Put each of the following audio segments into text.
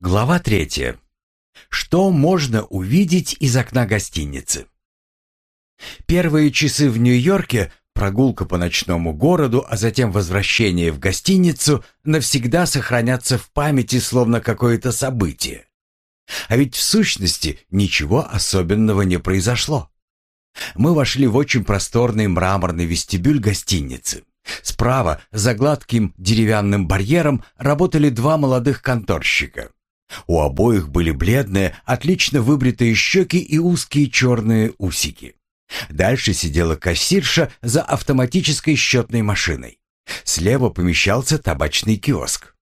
Глава третья. Что можно увидеть из окна гостиницы? Первые часы в Нью-Йорке, прогулка по ночному городу, а затем возвращение в гостиницу навсегда сохранятся в памяти словно какое-то событие. А ведь в сущности ничего особенного не произошло. Мы вошли в очень просторный мраморный вестибюль гостиницы. Справа, за гладким деревянным барьером, работали два молодых конторщика. У обоих были бледные, отлично выбритые щеки и узкие черные усики. Дальше сидела кассирша за автоматической счетной машиной. Слева помещался табачный киоск.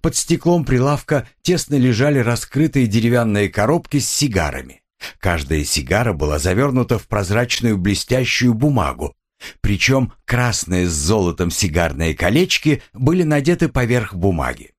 Под стеклом прилавка тесно лежали раскрытые деревянные коробки с сигарами. Каждая сигара была завернута в прозрачную блестящую бумагу, причем красные с золотом сигарные колечки были надеты поверх бумаги.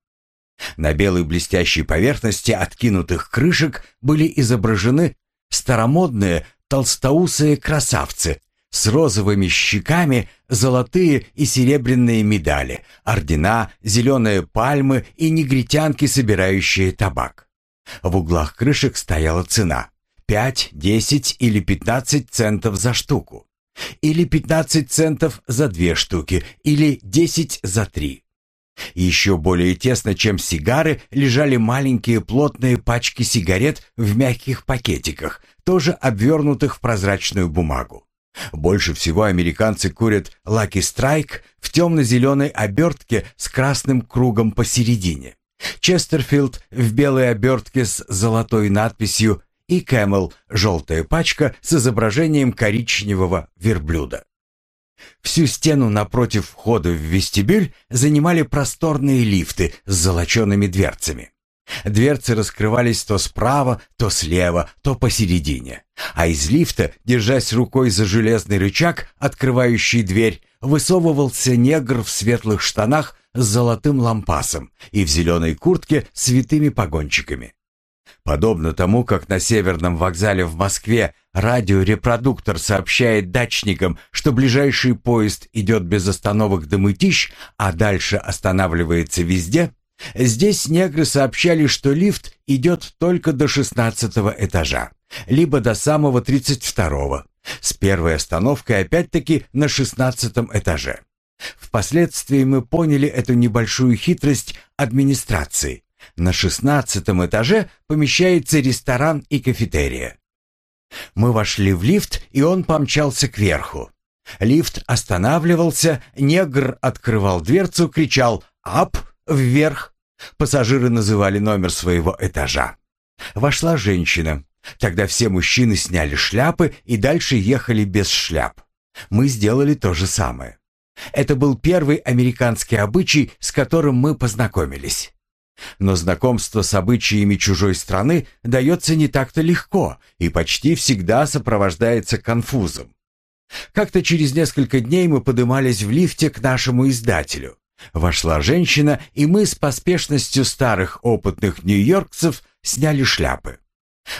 На белой блестящей поверхности откинутых крышек были изображены старомодные толстоусые красавцы с розовыми щеками, золотые и серебряные медали, ордена, зеленые пальмы и негритянки, собирающие табак. В углах крышек стояла цена – 5, 10 или 15 центов за штуку. Или 15 центов за две штуки, или 10 за три. Еще более тесно, чем сигары, лежали маленькие плотные пачки сигарет в мягких пакетиках, тоже обвернутых в прозрачную бумагу. Больше всего американцы курят Lucky Strike в темно-зеленой обертке с красным кругом посередине. Честерфилд в белой обертке с золотой надписью и Camel – желтая пачка с изображением коричневого верблюда. Всю стену напротив входа в вестибюль занимали просторные лифты с золочеными дверцами. Дверцы раскрывались то справа, то слева, то посередине. А из лифта, держась рукой за железный рычаг, открывающий дверь, высовывался негр в светлых штанах с золотым лампасом и в зеленой куртке с витыми погончиками. Подобно тому, как на Северном вокзале в Москве радиорепродуктор сообщает дачникам, что ближайший поезд идет без остановок до Мытищ, а дальше останавливается везде, здесь негры сообщали, что лифт идет только до шестнадцатого этажа, либо до самого тридцать второго, с первой остановкой опять-таки на шестнадцатом этаже. Впоследствии мы поняли эту небольшую хитрость администрации, на шестнадцатом этаже помещается ресторан и кафетерия. Мы вошли в лифт, и он помчался кверху. Лифт останавливался, негр открывал дверцу, кричал «Ап!» вверх. Пассажиры называли номер своего этажа. Вошла женщина. Тогда все мужчины сняли шляпы и дальше ехали без шляп. Мы сделали то же самое. Это был первый американский обычай, с которым мы познакомились. Но знакомство с обычаями чужой страны дается не так-то легко и почти всегда сопровождается конфузом. Как-то через несколько дней мы подымались в лифте к нашему издателю. Вошла женщина, и мы с поспешностью старых опытных нью-йоркцев сняли шляпы.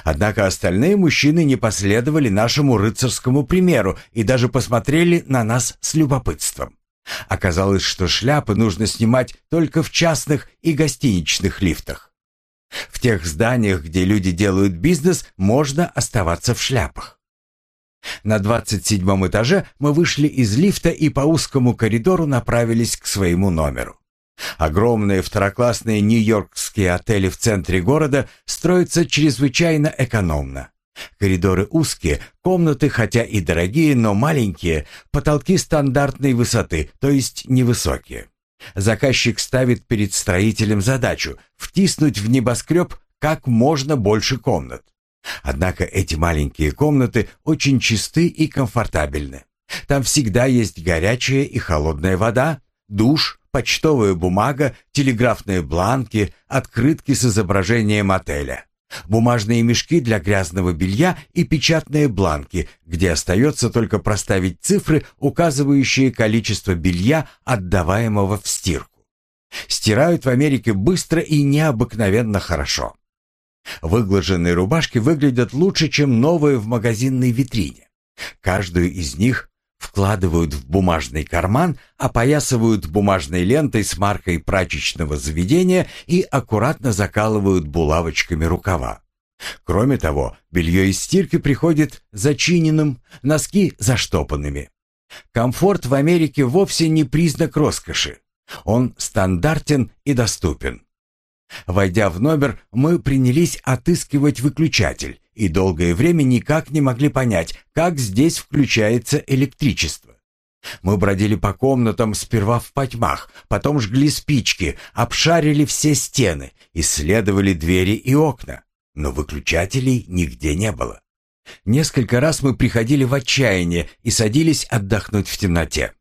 Однако остальные мужчины не последовали нашему рыцарскому примеру и даже посмотрели на нас с любопытством. Оказалось, что шляпы нужно снимать только в частных и гостиничных лифтах. В тех зданиях, где люди делают бизнес, можно оставаться в шляпах. На 27 этаже мы вышли из лифта и по узкому коридору направились к своему номеру. Огромные второклассные нью-йоркские отели в центре города строятся чрезвычайно экономно. Коридоры узкие, комнаты хотя и дорогие, но маленькие, потолки стандартной высоты, то есть невысокие. Заказчик ставит перед строителем задачу втиснуть в небоскреб как можно больше комнат. Однако эти маленькие комнаты очень чисты и комфортабельны. Там всегда есть горячая и холодная вода, душ, почтовая бумага, телеграфные бланки, открытки с изображением отеля бумажные мешки для грязного белья и печатные бланки, где остается только проставить цифры, указывающие количество белья, отдаваемого в стирку. Стирают в Америке быстро и необыкновенно хорошо. Выглаженные рубашки выглядят лучше, чем новые в магазинной витрине. Каждую из них вкладывают в бумажный карман, опоясывают бумажной лентой с маркой прачечного заведения и аккуратно закалывают булавочками рукава. Кроме того, белье из стирки приходит зачиненным, носки заштопанными. Комфорт в Америке вовсе не признак роскоши. Он стандартен и доступен. Войдя в номер, мы принялись отыскивать выключатель и долгое время никак не могли понять, как здесь включается электричество. Мы бродили по комнатам сперва в потьмах, потом жгли спички, обшарили все стены, исследовали двери и окна, но выключателей нигде не было. Несколько раз мы приходили в отчаяние и садились отдохнуть в темноте.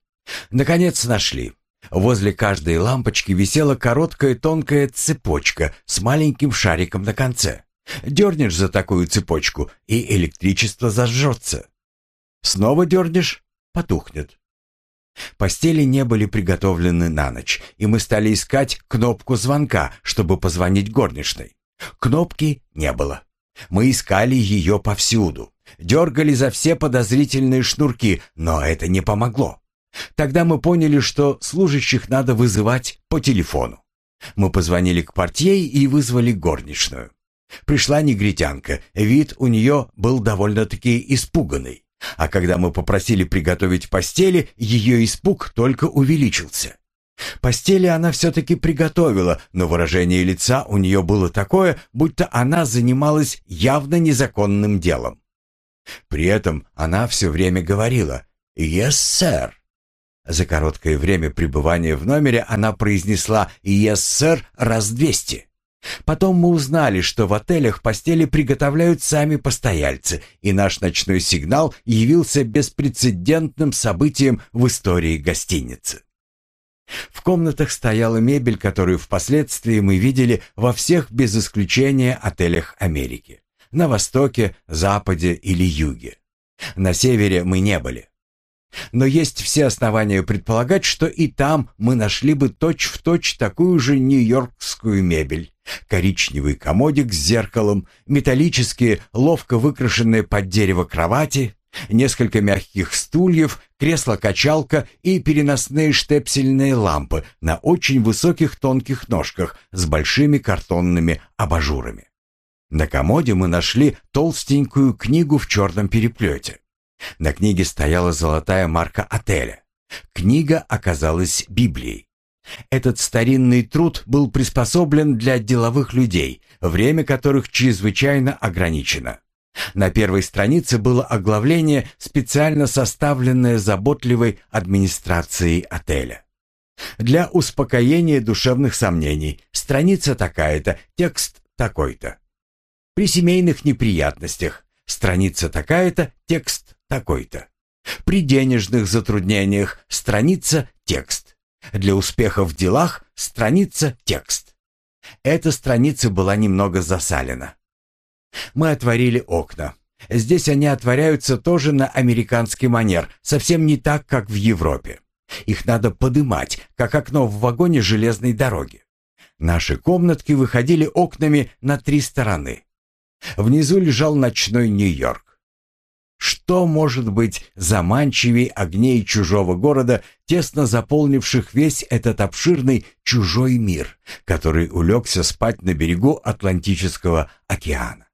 Наконец нашли. Возле каждой лампочки висела короткая тонкая цепочка с маленьким шариком на конце. Дернешь за такую цепочку, и электричество зажжется. Снова дернешь — потухнет. Постели не были приготовлены на ночь, и мы стали искать кнопку звонка, чтобы позвонить горничной. Кнопки не было. Мы искали ее повсюду. Дергали за все подозрительные шнурки, но это не помогло. Тогда мы поняли, что служащих надо вызывать по телефону. Мы позвонили к портье и вызвали горничную. Пришла негритянка, вид у нее был довольно-таки испуганный. А когда мы попросили приготовить постели, ее испуг только увеличился. Постели она все-таки приготовила, но выражение лица у нее было такое, будто она занималась явно незаконным делом. При этом она все время говорила «Yes, sir». За короткое время пребывания в номере она произнесла «Yes, sir» раз двести. Потом мы узнали, что в отелях постели приготовляют сами постояльцы, и наш ночной сигнал явился беспрецедентным событием в истории гостиницы. В комнатах стояла мебель, которую впоследствии мы видели во всех без исключения отелях Америки. На востоке, западе или юге. На севере мы не были. Но есть все основания предполагать, что и там мы нашли бы точь-в-точь точь такую же нью-йоркскую мебель. Коричневый комодик с зеркалом, металлические, ловко выкрашенные под дерево кровати, несколько мягких стульев, кресло-качалка и переносные штепсельные лампы на очень высоких тонких ножках с большими картонными абажурами. На комоде мы нашли толстенькую книгу в черном переплете. На книге стояла золотая марка отеля. Книга оказалась Библией. Этот старинный труд был приспособлен для деловых людей, время которых чрезвычайно ограничено. На первой странице было оглавление, специально составленное заботливой администрацией отеля. Для успокоения душевных сомнений страница такая-то, текст такой-то. При семейных неприятностях страница такая-то, текст такой-то. При денежных затруднениях страница текст. Для успеха в делах страница текст. Эта страница была немного засалена. Мы отворили окна. Здесь они отворяются тоже на американский манер, совсем не так, как в Европе. Их надо подымать, как окно в вагоне железной дороги. Наши комнатки выходили окнами на три стороны. Внизу лежал ночной Нью-Йорк. Что может быть заманчивей огней чужого города, тесно заполнивших весь этот обширный чужой мир, который улегся спать на берегу Атлантического океана?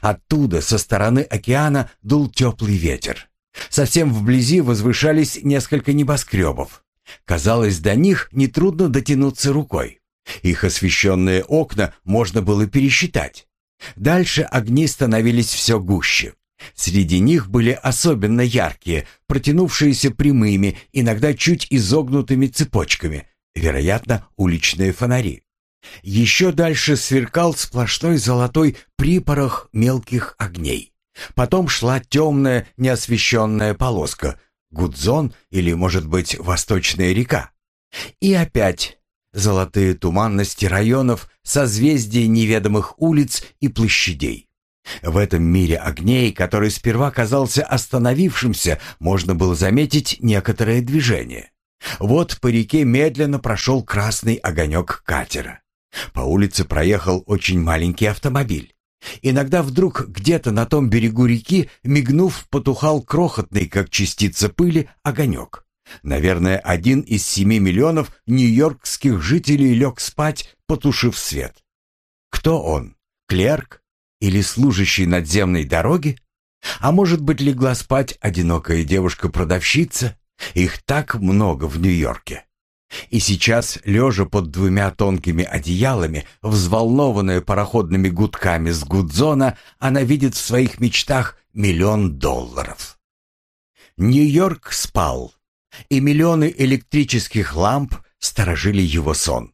Оттуда, со стороны океана, дул теплый ветер. Совсем вблизи возвышались несколько небоскребов. Казалось, до них нетрудно дотянуться рукой. Их освещенные окна можно было пересчитать. Дальше огни становились все гуще. Среди них были особенно яркие, протянувшиеся прямыми, иногда чуть изогнутыми цепочками, вероятно, уличные фонари. Еще дальше сверкал сплошной золотой припорох мелких огней. Потом шла темная неосвещенная полоска, Гудзон или, может быть, Восточная река. И опять золотые туманности районов, созвездия неведомых улиц и площадей. В этом мире огней, который сперва казался остановившимся, можно было заметить некоторое движение. Вот по реке медленно прошел красный огонек катера. По улице проехал очень маленький автомобиль. Иногда вдруг где-то на том берегу реки, мигнув, потухал крохотный, как частица пыли, огонек. Наверное, один из семи миллионов нью-йоркских жителей лег спать, потушив свет. Кто он? Клерк? Или служащий надземной дороги? А может быть, легла спать одинокая девушка-продавщица? Их так много в Нью-Йорке. И сейчас, лежа под двумя тонкими одеялами, взволнованная пароходными гудками с Гудзона, она видит в своих мечтах миллион долларов. Нью-Йорк спал, и миллионы электрических ламп сторожили его сон.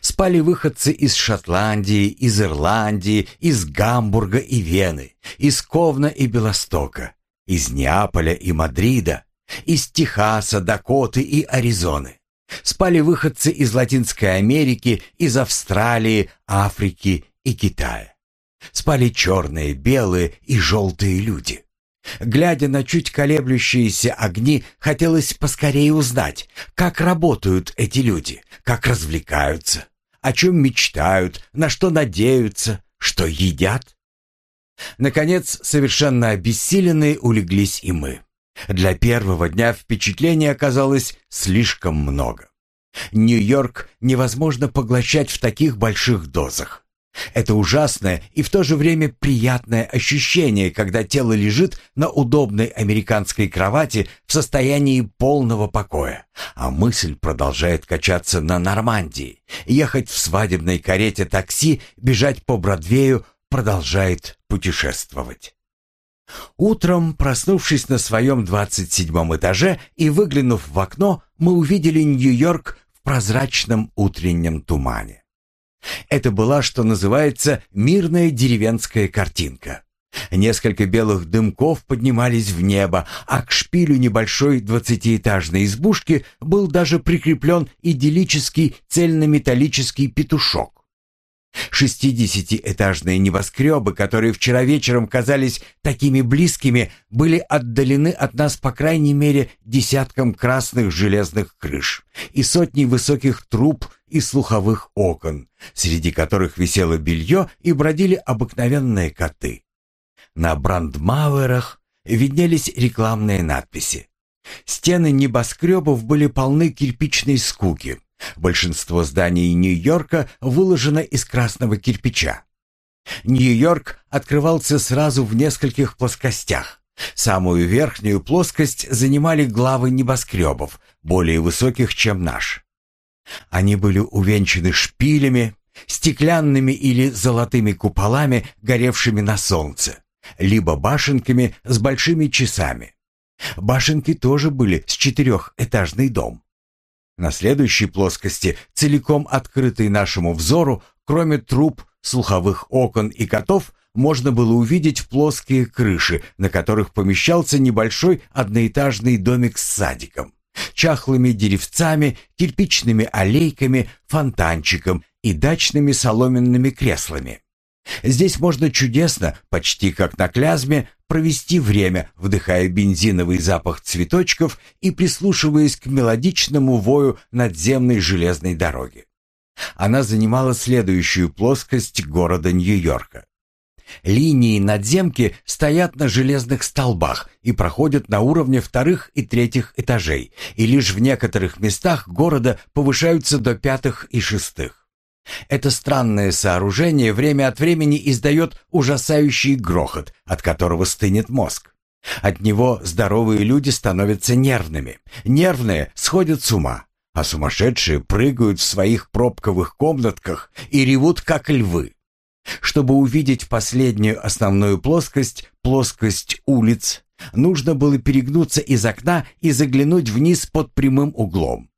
Спали выходцы из Шотландии, из Ирландии, из Гамбурга и Вены, из Ковна и Белостока, из Неаполя и Мадрида, из Техаса, Дакоты и Аризоны. Спали выходцы из Латинской Америки, из Австралии, Африки и Китая. Спали черные, белые и желтые люди. Глядя на чуть колеблющиеся огни, хотелось поскорее узнать, как работают эти люди, как развлекаются, о чем мечтают, на что надеются, что едят. Наконец, совершенно обессиленные улеглись и мы. Для первого дня впечатлений оказалось слишком много. Нью-Йорк невозможно поглощать в таких больших дозах. Это ужасное и в то же время приятное ощущение, когда тело лежит на удобной американской кровати в состоянии полного покоя, а мысль продолжает качаться на Нормандии, ехать в свадебной карете такси, бежать по Бродвею, продолжает путешествовать. Утром, проснувшись на своем двадцать седьмом этаже и выглянув в окно, мы увидели Нью-Йорк в прозрачном утреннем тумане. Это была, что называется, мирная деревенская картинка. Несколько белых дымков поднимались в небо, а к шпилю небольшой двадцатиэтажной избушки был даже прикреплен идиллический цельнометаллический петушок. Шестидесятиэтажные небоскребы, которые вчера вечером казались такими близкими, были отдалены от нас по крайней мере десятком красных железных крыш и сотней высоких труб и слуховых окон, среди которых висело белье и бродили обыкновенные коты. На брандмауэрах виднелись рекламные надписи. Стены небоскребов были полны кирпичной скуки, Большинство зданий Нью-Йорка выложено из красного кирпича. Нью-Йорк открывался сразу в нескольких плоскостях. Самую верхнюю плоскость занимали главы небоскребов, более высоких, чем наш. Они были увенчаны шпилями, стеклянными или золотыми куполами, горевшими на солнце, либо башенками с большими часами. Башенки тоже были с четырехэтажный дом. На следующей плоскости, целиком открытой нашему взору, кроме труб, слуховых окон и котов, можно было увидеть плоские крыши, на которых помещался небольшой одноэтажный домик с садиком, чахлыми деревцами, кирпичными аллейками, фонтанчиком и дачными соломенными креслами. Здесь можно чудесно, почти как на Клязьме, провести время, вдыхая бензиновый запах цветочков и прислушиваясь к мелодичному вою надземной железной дороги. Она занимала следующую плоскость города Нью-Йорка. Линии надземки стоят на железных столбах и проходят на уровне вторых и третьих этажей, и лишь в некоторых местах города повышаются до пятых и шестых. Это странное сооружение время от времени издает ужасающий грохот, от которого стынет мозг. От него здоровые люди становятся нервными, нервные сходят с ума, а сумасшедшие прыгают в своих пробковых комнатках и ревут, как львы. Чтобы увидеть последнюю основную плоскость, плоскость улиц, нужно было перегнуться из окна и заглянуть вниз под прямым углом.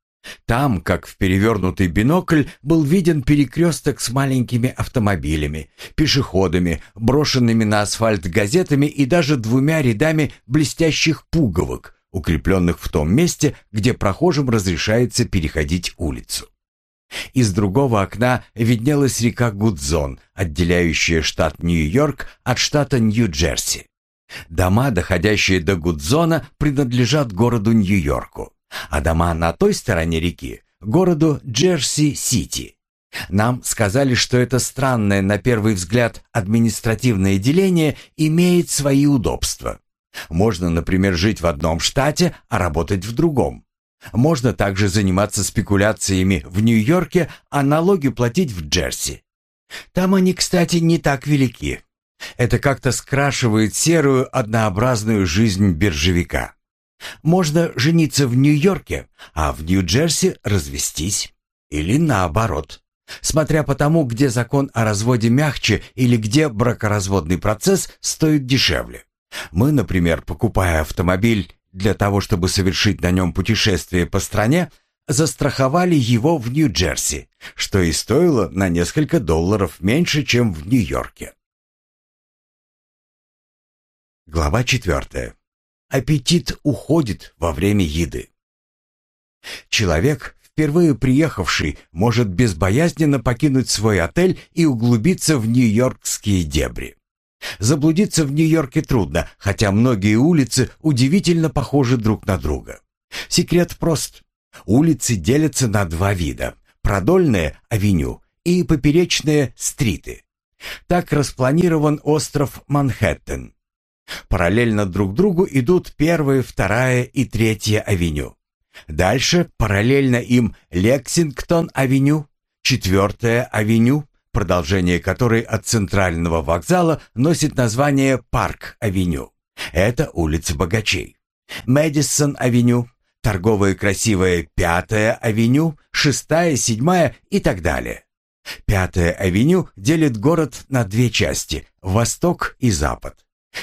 Там, как в перевернутый бинокль, был виден перекресток с маленькими автомобилями, пешеходами, брошенными на асфальт газетами и даже двумя рядами блестящих пуговок, укрепленных в том месте, где прохожим разрешается переходить улицу. Из другого окна виднелась река Гудзон, отделяющая штат Нью-Йорк от штата Нью-Джерси. Дома, доходящие до Гудзона, принадлежат городу Нью-Йорку а дома на той стороне реки — городу Джерси-Сити. Нам сказали, что это странное на первый взгляд административное деление имеет свои удобства. Можно, например, жить в одном штате, а работать в другом. Можно также заниматься спекуляциями в Нью-Йорке, а налоги платить в Джерси. Там они, кстати, не так велики. Это как-то скрашивает серую однообразную жизнь биржевика. Можно жениться в Нью-Йорке, а в Нью-Джерси развестись. Или наоборот. Смотря по тому, где закон о разводе мягче или где бракоразводный процесс стоит дешевле. Мы, например, покупая автомобиль для того, чтобы совершить на нем путешествие по стране, застраховали его в Нью-Джерси, что и стоило на несколько долларов меньше, чем в Нью-Йорке. Глава четвертая. Аппетит уходит во время еды. Человек, впервые приехавший, может безбоязненно покинуть свой отель и углубиться в нью-йоркские дебри. Заблудиться в Нью-Йорке трудно, хотя многие улицы удивительно похожи друг на друга. Секрет прост. Улицы делятся на два вида – продольные – авеню и поперечные – стриты. Так распланирован остров Манхэттен. Параллельно друг другу идут первая, вторая и третья авеню. Дальше параллельно им Лексингтон-авеню, четвертая авеню, продолжение которой от центрального вокзала носит название Парк-авеню. Это улица богачей. Мэдисон-авеню, торговая красивая Пятая авеню, Шестая, Седьмая и так далее. Пятая авеню делит город на две части – восток и запад.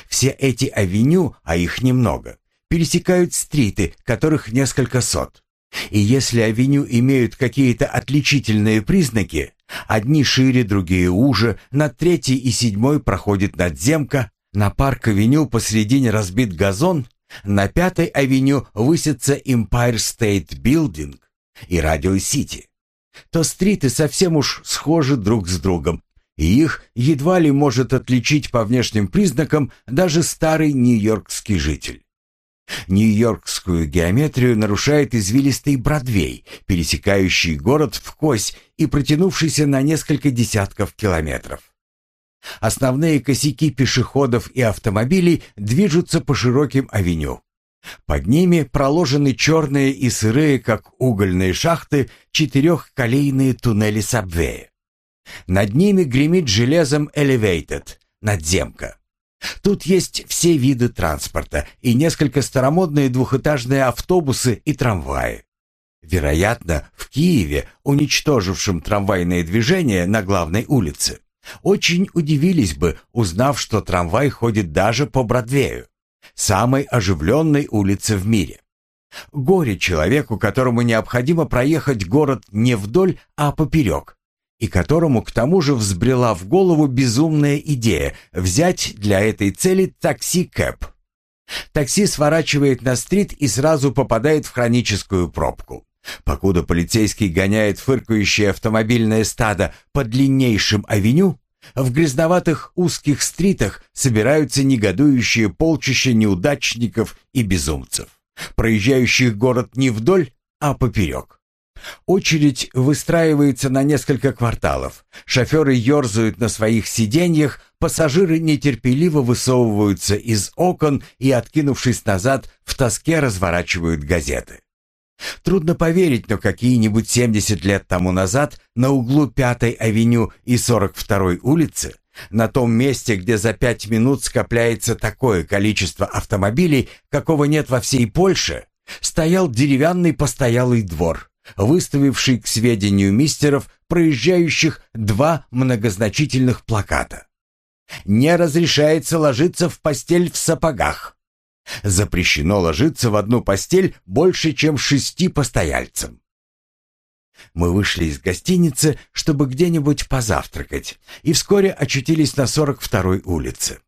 Все эти авеню, а их немного, пересекают стриты, которых несколько сот. И если авеню имеют какие-то отличительные признаки, одни шире, другие уже, на третьей и седьмой проходит надземка, на парк-авеню посредине разбит газон, на пятой авеню высится Empire State Building и Radio City, то стриты совсем уж схожи друг с другом, и их едва ли может отличить по внешним признакам даже старый нью-йоркский житель. Нью-Йоркскую геометрию нарушает извилистый Бродвей, пересекающий город в кось и протянувшийся на несколько десятков километров. Основные косяки пешеходов и автомобилей движутся по широким авеню. Под ними проложены черные и сырые, как угольные шахты, четырехколейные туннели Сабвея. Над ними гремит железом Elevated, надземка. Тут есть все виды транспорта и несколько старомодные двухэтажные автобусы и трамваи. Вероятно, в Киеве, уничтожившем трамвайное движение на главной улице, очень удивились бы, узнав, что трамвай ходит даже по Бродвею, самой оживленной улице в мире. Горе человеку, которому необходимо проехать город не вдоль, а поперек, и которому к тому же взбрела в голову безумная идея взять для этой цели такси-кэп. Такси сворачивает на стрит и сразу попадает в хроническую пробку. Покуда полицейский гоняет фыркающее автомобильное стадо по длиннейшим авеню, в грязноватых узких стритах собираются негодующие полчища неудачников и безумцев, проезжающих город не вдоль, а поперек. Очередь выстраивается на несколько кварталов. Шоферы ерзают на своих сиденьях, пассажиры нетерпеливо высовываются из окон и, откинувшись назад, в тоске разворачивают газеты. Трудно поверить, но какие-нибудь 70 лет тому назад на углу 5-й авеню и 42-й улицы, на том месте, где за пять минут скопляется такое количество автомобилей, какого нет во всей Польше, стоял деревянный постоялый двор, выставивший к сведению мистеров, проезжающих два многозначительных плаката. «Не разрешается ложиться в постель в сапогах». Запрещено ложиться в одну постель больше, чем шести постояльцам. Мы вышли из гостиницы, чтобы где-нибудь позавтракать, и вскоре очутились на 42-й улице.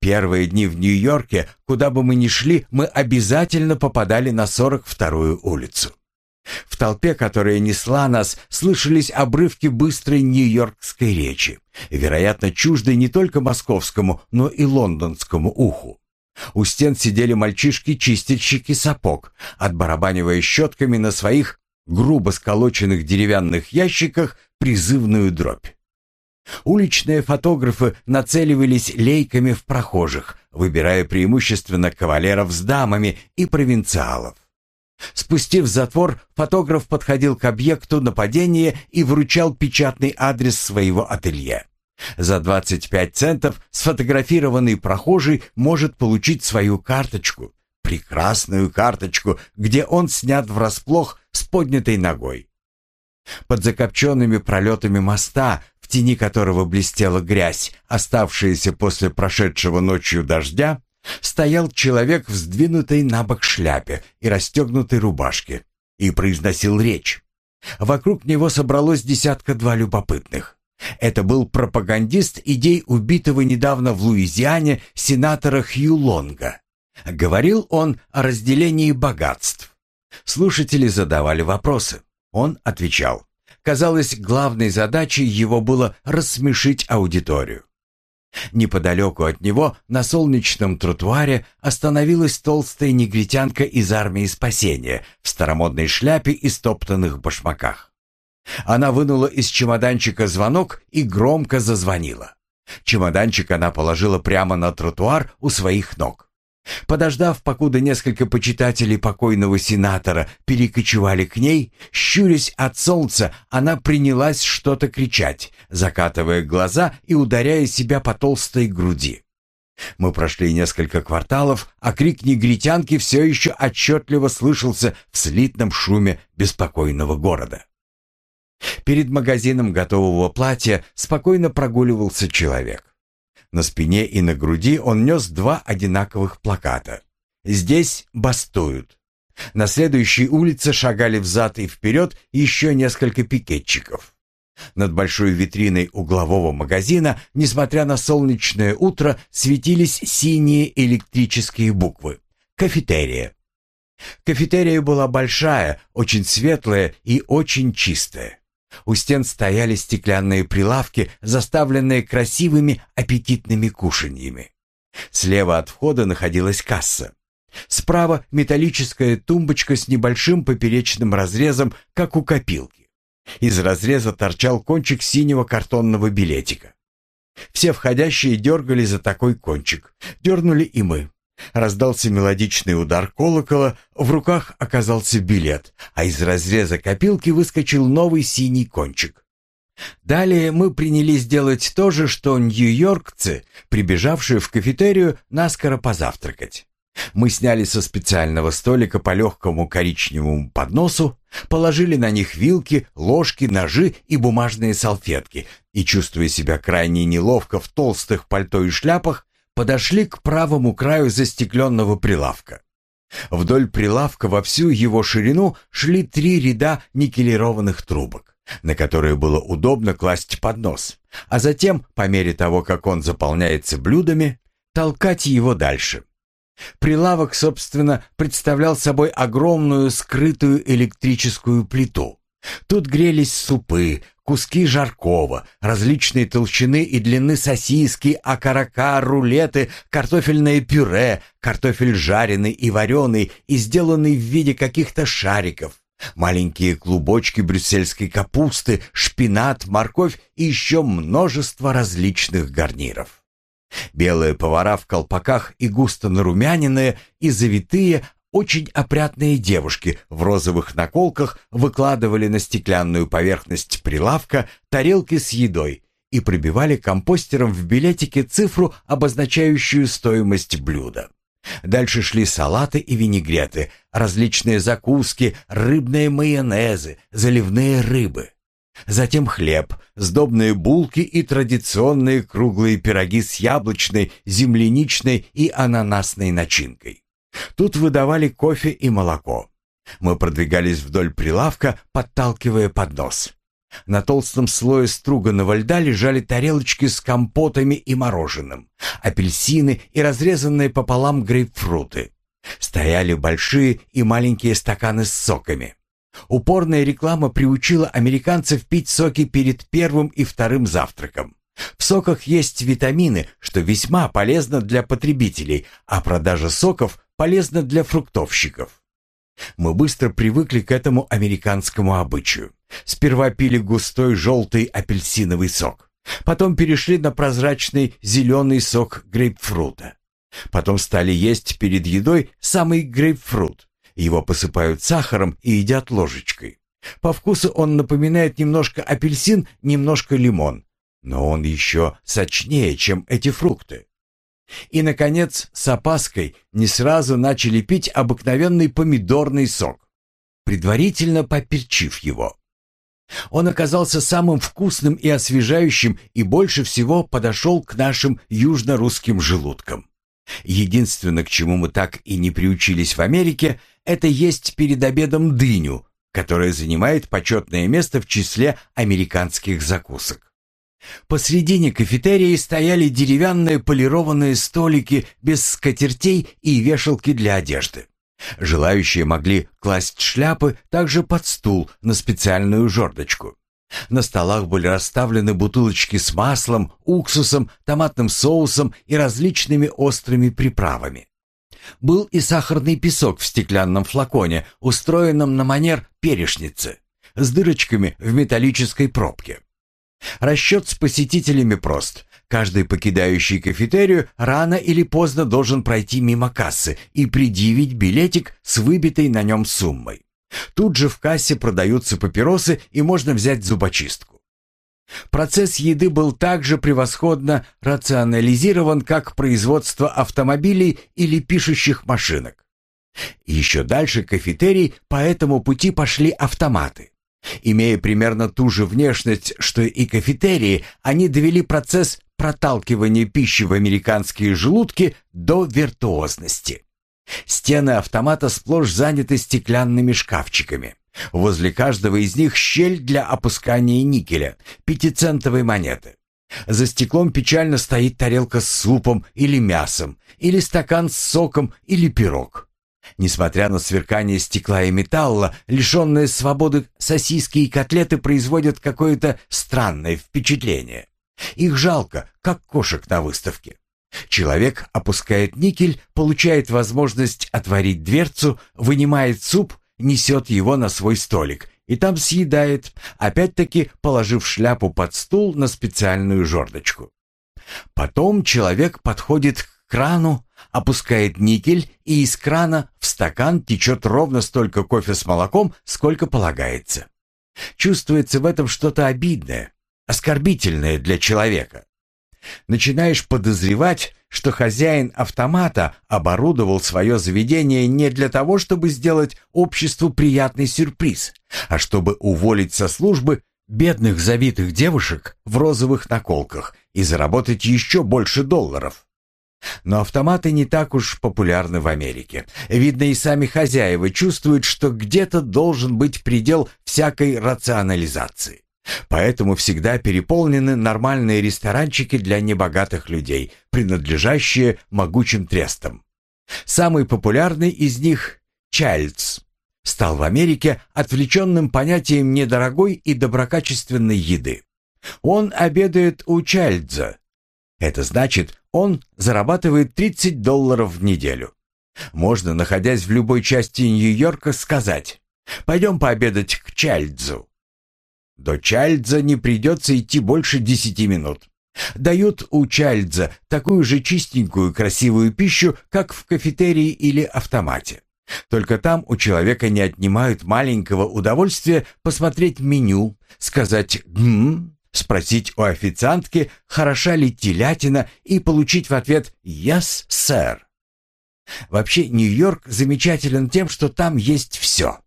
Первые дни в Нью-Йорке, куда бы мы ни шли, мы обязательно попадали на 42-ю улицу. В толпе, которая несла нас, слышались обрывки быстрой нью-йоркской речи, вероятно, чуждой не только московскому, но и лондонскому уху. У стен сидели мальчишки-чистильщики сапог, отбарабанивая щетками на своих грубо сколоченных деревянных ящиках призывную дробь. Уличные фотографы нацеливались лейками в прохожих, выбирая преимущественно кавалеров с дамами и провинциалов. Спустив затвор, фотограф подходил к объекту нападения и вручал печатный адрес своего ателье. За 25 центов сфотографированный прохожий может получить свою карточку, прекрасную карточку, где он снят врасплох с поднятой ногой. Под закопченными пролетами моста, в тени которого блестела грязь, оставшаяся после прошедшего ночью дождя, стоял человек в сдвинутой на бок шляпе и расстегнутой рубашке и произносил речь. Вокруг него собралось десятка-два любопытных. Это был пропагандист идей убитого недавно в Луизиане сенатора Хью Лонга. Говорил он о разделении богатств. Слушатели задавали вопросы. Он отвечал. Казалось, главной задачей его было рассмешить аудиторию. Неподалеку от него на солнечном тротуаре остановилась толстая негритянка из армии спасения в старомодной шляпе и стоптанных башмаках. Она вынула из чемоданчика звонок и громко зазвонила. Чемоданчик она положила прямо на тротуар у своих ног. Подождав, покуда несколько почитателей покойного сенатора перекочевали к ней, щурясь от солнца, она принялась что-то кричать, закатывая глаза и ударяя себя по толстой груди. Мы прошли несколько кварталов, а крик негритянки все еще отчетливо слышался в слитном шуме беспокойного города. Перед магазином готового платья спокойно прогуливался человек. На спине и на груди он нес два одинаковых плаката. «Здесь бастуют». На следующей улице шагали взад и вперед еще несколько пикетчиков. Над большой витриной углового магазина, несмотря на солнечное утро, светились синие электрические буквы. «Кафетерия». Кафетерия была большая, очень светлая и очень чистая. У стен стояли стеклянные прилавки, заставленные красивыми аппетитными кушаньями. Слева от входа находилась касса. Справа металлическая тумбочка с небольшим поперечным разрезом, как у копилки. Из разреза торчал кончик синего картонного билетика. Все входящие дергали за такой кончик. Дернули и мы. Раздался мелодичный удар колокола, в руках оказался билет, а из разреза копилки выскочил новый синий кончик. Далее мы принялись делать то же, что нью-йоркцы, прибежавшие в кафетерию наскоро позавтракать. Мы сняли со специального столика по легкому коричневому подносу, положили на них вилки, ложки, ножи и бумажные салфетки и, чувствуя себя крайне неловко в толстых пальто и шляпах, подошли к правому краю застекленного прилавка. Вдоль прилавка во всю его ширину шли три ряда никелированных трубок, на которые было удобно класть поднос, а затем, по мере того, как он заполняется блюдами, толкать его дальше. Прилавок, собственно, представлял собой огромную скрытую электрическую плиту. Тут грелись супы, куски жаркого, различные толщины и длины сосиски, окорока, рулеты, картофельное пюре, картофель жареный и вареный и сделанный в виде каких-то шариков, маленькие клубочки брюссельской капусты, шпинат, морковь и еще множество различных гарниров. Белые повара в колпаках и густо нарумяненные и завитые очень опрятные девушки в розовых наколках выкладывали на стеклянную поверхность прилавка тарелки с едой и пробивали компостером в билетике цифру, обозначающую стоимость блюда. Дальше шли салаты и винегреты, различные закуски, рыбные майонезы, заливные рыбы. Затем хлеб, сдобные булки и традиционные круглые пироги с яблочной, земляничной и ананасной начинкой. Тут выдавали кофе и молоко. Мы продвигались вдоль прилавка, подталкивая поднос. На толстом слое струганного льда лежали тарелочки с компотами и мороженым, апельсины и разрезанные пополам грейпфруты. Стояли большие и маленькие стаканы с соками. Упорная реклама приучила американцев пить соки перед первым и вторым завтраком. В соках есть витамины, что весьма полезно для потребителей, а продажа соков полезна для фруктовщиков. Мы быстро привыкли к этому американскому обычаю. Сперва пили густой желтый апельсиновый сок. Потом перешли на прозрачный зеленый сок грейпфрута. Потом стали есть перед едой самый грейпфрут. Его посыпают сахаром и едят ложечкой. По вкусу он напоминает немножко апельсин, немножко лимон. Но он еще сочнее, чем эти фрукты. И, наконец, с опаской не сразу начали пить обыкновенный помидорный сок, предварительно поперчив его. Он оказался самым вкусным и освежающим и больше всего подошел к нашим южно-русским желудкам. Единственное, к чему мы так и не приучились в Америке, это есть перед обедом дыню, которая занимает почетное место в числе американских закусок. Посредине кафетерии стояли деревянные полированные столики без скатертей и вешалки для одежды. Желающие могли класть шляпы также под стул на специальную жердочку. На столах были расставлены бутылочки с маслом, уксусом, томатным соусом и различными острыми приправами. Был и сахарный песок в стеклянном флаконе, устроенном на манер перешницы, с дырочками в металлической пробке. Расчет с посетителями прост. Каждый покидающий кафетерию рано или поздно должен пройти мимо кассы и предъявить билетик с выбитой на нем суммой. Тут же в кассе продаются папиросы и можно взять зубочистку. Процесс еды был также превосходно рационализирован, как производство автомобилей или пишущих машинок. Еще дальше кафетерий по этому пути пошли автоматы. Имея примерно ту же внешность, что и кафетерии, они довели процесс проталкивания пищи в американские желудки до виртуозности. Стены автомата сплошь заняты стеклянными шкафчиками. Возле каждого из них щель для опускания никеля, пятицентовой монеты. За стеклом печально стоит тарелка с супом или мясом, или стакан с соком или пирог. Несмотря на сверкание стекла и металла, лишенные свободы сосиски и котлеты производят какое-то странное впечатление. Их жалко, как кошек на выставке. Человек опускает никель, получает возможность отворить дверцу, вынимает суп, несет его на свой столик и там съедает, опять-таки положив шляпу под стул на специальную жердочку. Потом человек подходит к крану, опускает никель, и из крана в стакан течет ровно столько кофе с молоком, сколько полагается. Чувствуется в этом что-то обидное, оскорбительное для человека. Начинаешь подозревать, что хозяин автомата оборудовал свое заведение не для того, чтобы сделать обществу приятный сюрприз, а чтобы уволить со службы бедных завитых девушек в розовых наколках и заработать еще больше долларов. Но автоматы не так уж популярны в Америке. Видно, и сами хозяева чувствуют, что где-то должен быть предел всякой рационализации. Поэтому всегда переполнены нормальные ресторанчики для небогатых людей, принадлежащие могучим трестам. Самый популярный из них – «Чайльдс» стал в Америке отвлеченным понятием недорогой и доброкачественной еды. Он обедает у Чайльдза. Это значит, он зарабатывает 30 долларов в неделю. Можно, находясь в любой части Нью-Йорка, сказать «Пойдем пообедать к Чайльдзу». До Чайльдза не придется идти больше десяти минут. Дают у Чайльдза такую же чистенькую красивую пищу, как в кафетерии или автомате. Только там у человека не отнимают маленького удовольствия посмотреть меню, сказать «гм», спросить у официантки, хороша ли телятина, и получить в ответ «yes, sir». Вообще, Нью-Йорк замечателен тем, что там есть все.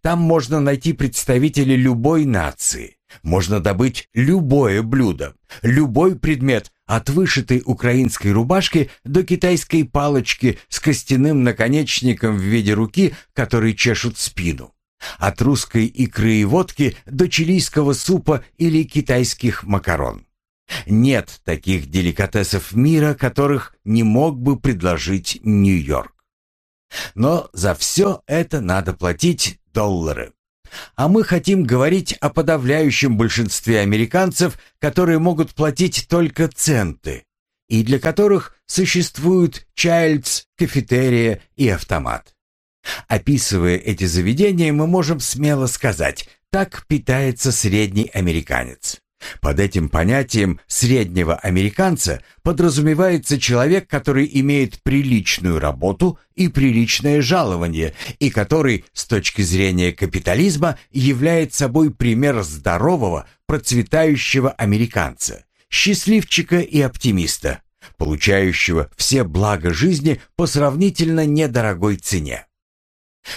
Там можно найти представителей любой нации. Можно добыть любое блюдо, любой предмет, от вышитой украинской рубашки до китайской палочки с костяным наконечником в виде руки, который чешут спину. От русской икры и водки до чилийского супа или китайских макарон. Нет таких деликатесов мира, которых не мог бы предложить Нью-Йорк. Но за все это надо платить доллары. А мы хотим говорить о подавляющем большинстве американцев, которые могут платить только центы, и для которых существуют Чайльдс, кафетерия и автомат. Описывая эти заведения, мы можем смело сказать, так питается средний американец. Под этим понятием среднего американца подразумевается человек, который имеет приличную работу и приличное жалование, и который, с точки зрения капитализма, является собой пример здорового, процветающего американца, счастливчика и оптимиста, получающего все блага жизни по сравнительно недорогой цене.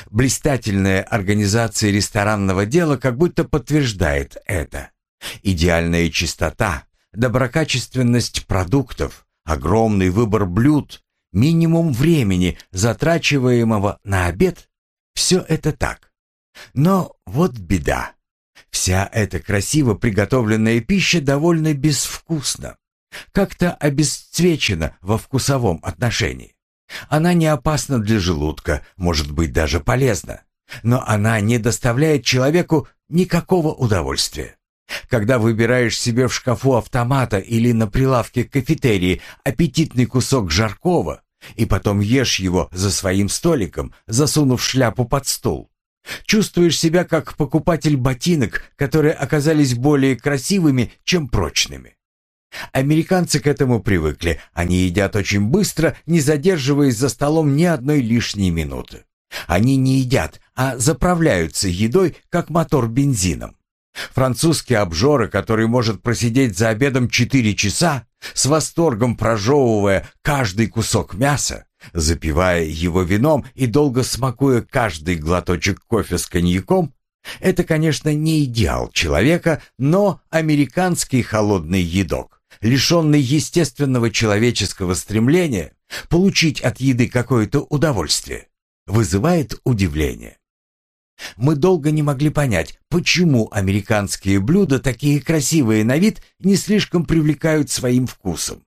Блистательная организация ресторанного дела как будто подтверждает это. Идеальная чистота, доброкачественность продуктов, огромный выбор блюд, минимум времени, затрачиваемого на обед – все это так. Но вот беда. Вся эта красиво приготовленная пища довольно безвкусна, как-то обесцвечена во вкусовом отношении. Она не опасна для желудка, может быть даже полезна, но она не доставляет человеку никакого удовольствия. Когда выбираешь себе в шкафу автомата или на прилавке кафетерии аппетитный кусок жаркого и потом ешь его за своим столиком, засунув шляпу под стул, чувствуешь себя как покупатель ботинок, которые оказались более красивыми, чем прочными. Американцы к этому привыкли. Они едят очень быстро, не задерживаясь за столом ни одной лишней минуты. Они не едят, а заправляются едой, как мотор бензином. Французский обжора, который может просидеть за обедом 4 часа, с восторгом прожевывая каждый кусок мяса, запивая его вином и долго смакуя каждый глоточек кофе с коньяком, это, конечно, не идеал человека, но американский холодный едок лишенный естественного человеческого стремления получить от еды какое-то удовольствие, вызывает удивление. Мы долго не могли понять, почему американские блюда, такие красивые на вид, не слишком привлекают своим вкусом.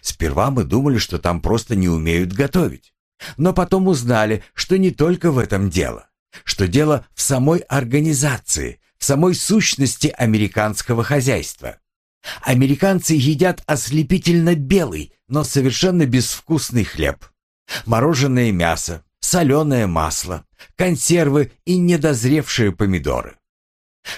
Сперва мы думали, что там просто не умеют готовить. Но потом узнали, что не только в этом дело, что дело в самой организации, в самой сущности американского хозяйства. Американцы едят ослепительно белый, но совершенно безвкусный хлеб. Мороженое мясо, соленое масло, консервы и недозревшие помидоры.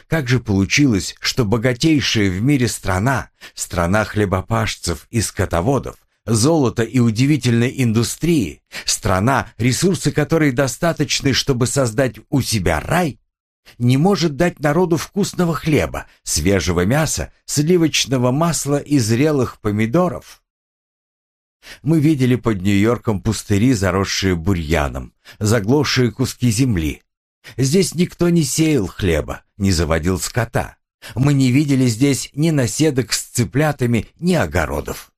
Как же получилось, что богатейшая в мире страна, страна хлебопашцев и скотоводов, золота и удивительной индустрии, страна, ресурсы которой достаточны, чтобы создать у себя рай, не может дать народу вкусного хлеба, свежего мяса, сливочного масла и зрелых помидоров. Мы видели под Нью-Йорком пустыри, заросшие бурьяном, заглохшие куски земли. Здесь никто не сеял хлеба, не заводил скота. Мы не видели здесь ни наседок с цыплятами, ни огородов.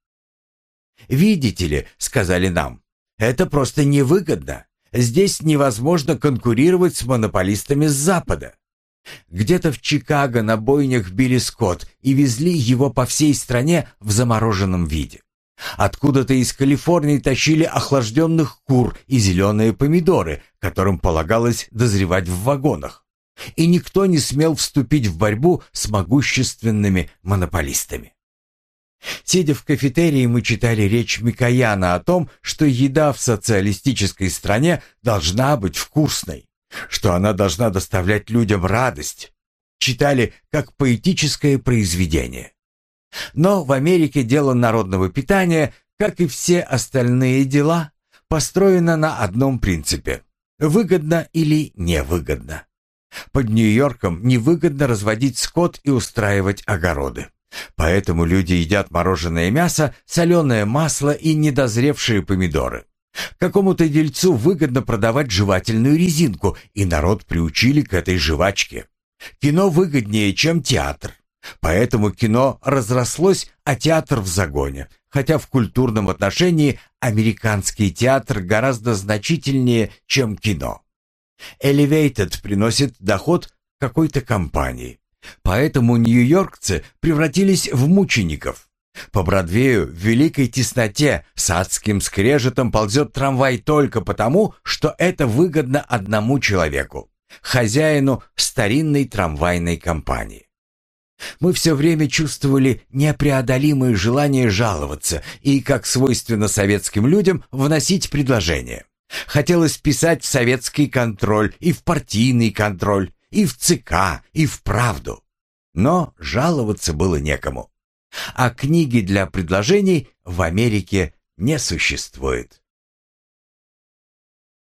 «Видите ли», — сказали нам, — «это просто невыгодно. Здесь невозможно конкурировать с монополистами с Запада. Где-то в Чикаго на бойнях били скот и везли его по всей стране в замороженном виде. Откуда-то из Калифорнии тащили охлажденных кур и зеленые помидоры, которым полагалось дозревать в вагонах. И никто не смел вступить в борьбу с могущественными монополистами. Сидя в кафетерии, мы читали речь Микояна о том, что еда в социалистической стране должна быть вкусной, что она должна доставлять людям радость. Читали как поэтическое произведение. Но в Америке дело народного питания, как и все остальные дела, построено на одном принципе – выгодно или невыгодно. Под Нью-Йорком невыгодно разводить скот и устраивать огороды. Поэтому люди едят мороженое мясо, соленое масло и недозревшие помидоры. Какому-то дельцу выгодно продавать жевательную резинку, и народ приучили к этой жвачке. Кино выгоднее, чем театр. Поэтому кино разрослось, а театр в загоне. Хотя в культурном отношении американский театр гораздо значительнее, чем кино. Elevated приносит доход какой-то компании. Поэтому нью-йоркцы превратились в мучеников. По Бродвею в великой тесноте с адским скрежетом ползет трамвай только потому, что это выгодно одному человеку – хозяину старинной трамвайной компании. Мы все время чувствовали непреодолимое желание жаловаться и, как свойственно советским людям, вносить предложения. Хотелось писать в советский контроль и в партийный контроль, и в ЦК, и в правду. Но жаловаться было некому. А книги для предложений в Америке не существует.